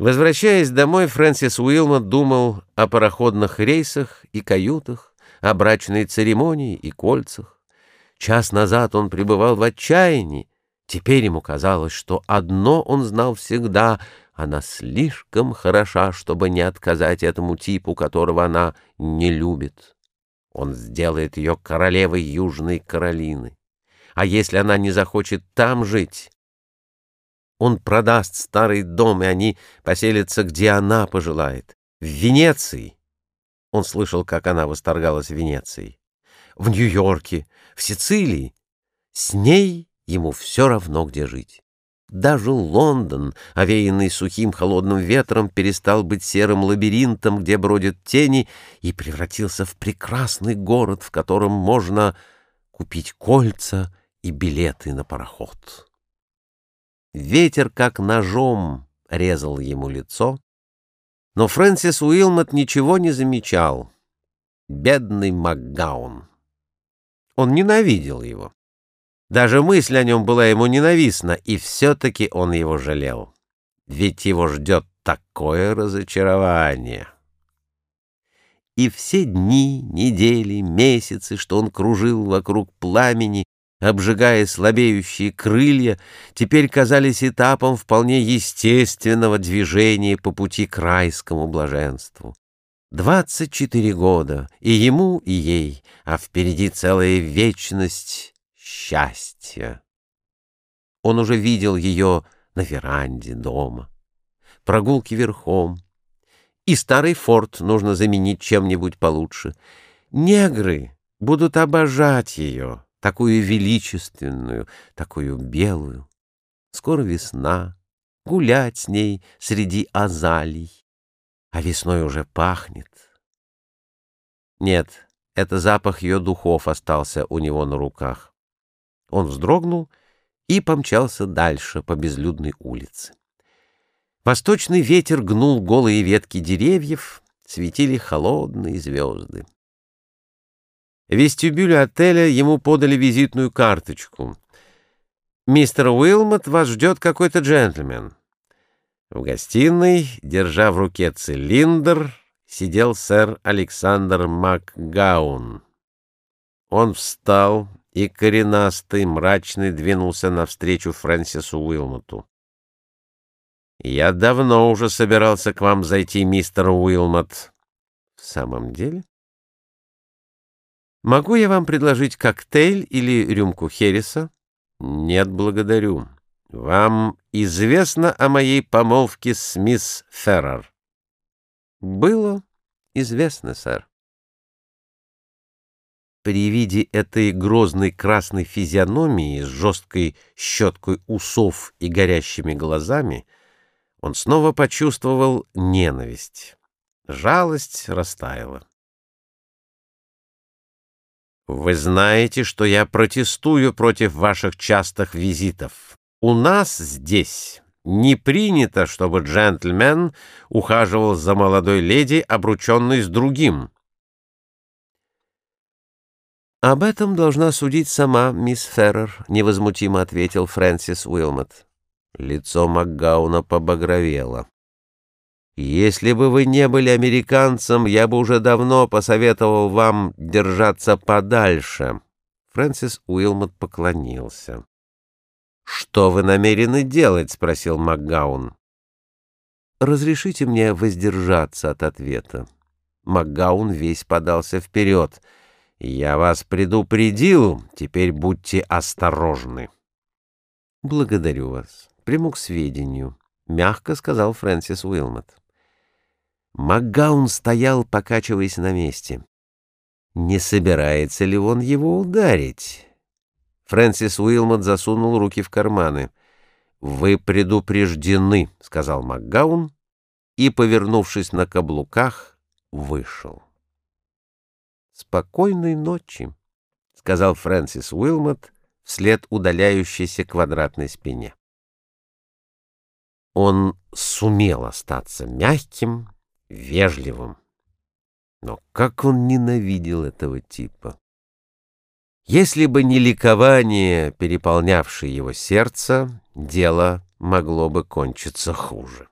Возвращаясь домой, Фрэнсис Уилмот думал о пароходных рейсах и каютах, о брачной церемонии и кольцах. Час назад он пребывал в отчаянии. Теперь ему казалось, что одно он знал всегда — она слишком хороша, чтобы не отказать этому типу, которого она не любит. Он сделает ее королевой Южной Каролины. А если она не захочет там жить, он продаст старый дом, и они поселятся, где она пожелает. В Венеции. Он слышал, как она восторгалась Венецией. В Нью-Йорке, в Сицилии. С ней ему все равно, где жить. Даже Лондон, овеянный сухим холодным ветром, перестал быть серым лабиринтом, где бродят тени, и превратился в прекрасный город, в котором можно купить кольца и билеты на пароход. Ветер как ножом резал ему лицо, но Фрэнсис Уилмот ничего не замечал. Бедный Макгаун. Он ненавидел его. Даже мысль о нем была ему ненавистна, и все-таки он его жалел. Ведь его ждет такое разочарование. И все дни, недели, месяцы, что он кружил вокруг пламени, обжигая слабеющие крылья, теперь казались этапом вполне естественного движения по пути к райскому блаженству. Двадцать четыре года, и ему, и ей, а впереди целая вечность счастья. Он уже видел ее на веранде дома, прогулки верхом, и старый форт нужно заменить чем-нибудь получше. Негры будут обожать ее, такую величественную, такую белую. Скоро весна, гулять с ней среди азалий, а весной уже пахнет. Нет, это запах ее духов остался у него на руках. Он вздрогнул и помчался дальше по безлюдной улице. Восточный ветер гнул голые ветки деревьев, светили холодные звезды. В вестибюле отеля ему подали визитную карточку. «Мистер Уилмот, вас ждет какой-то джентльмен». В гостиной, держа в руке цилиндр, сидел сэр Александр МакГаун. Он встал и коренастый, мрачный двинулся навстречу Фрэнсису Уилмоту. «Я давно уже собирался к вам зайти, мистер Уилмот». «В самом деле?» Могу я вам предложить коктейль или рюмку хереса? Нет, благодарю. Вам известно о моей помолвке с мисс Феррер? Было известно, сэр. При виде этой грозной красной физиономии с жесткой щеткой усов и горящими глазами он снова почувствовал ненависть. Жалость растаяла. Вы знаете, что я протестую против ваших частых визитов. У нас здесь не принято, чтобы джентльмен ухаживал за молодой леди, обрученной с другим. «Об этом должна судить сама мисс Феррер», — невозмутимо ответил Фрэнсис Уилмот. Лицо Макгауна побагровело. Если бы вы не были американцем, я бы уже давно посоветовал вам держаться подальше. Фрэнсис Уилмот поклонился. «Что вы намерены делать?» — спросил МакГаун. «Разрешите мне воздержаться от ответа». МакГаун весь подался вперед. «Я вас предупредил, теперь будьте осторожны». «Благодарю вас. Приму к сведению», — мягко сказал Фрэнсис Уилмот. Макгаун стоял, покачиваясь на месте. Не собирается ли он его ударить? Фрэнсис Уилмот засунул руки в карманы. «Вы предупреждены», — сказал Макгаун, и, повернувшись на каблуках, вышел. «Спокойной ночи», — сказал Фрэнсис Уилмот вслед удаляющейся квадратной спине. Он сумел остаться мягким, вежливым. Но как он ненавидел этого типа! Если бы не ликование, переполнявшее его сердце, дело могло бы кончиться хуже.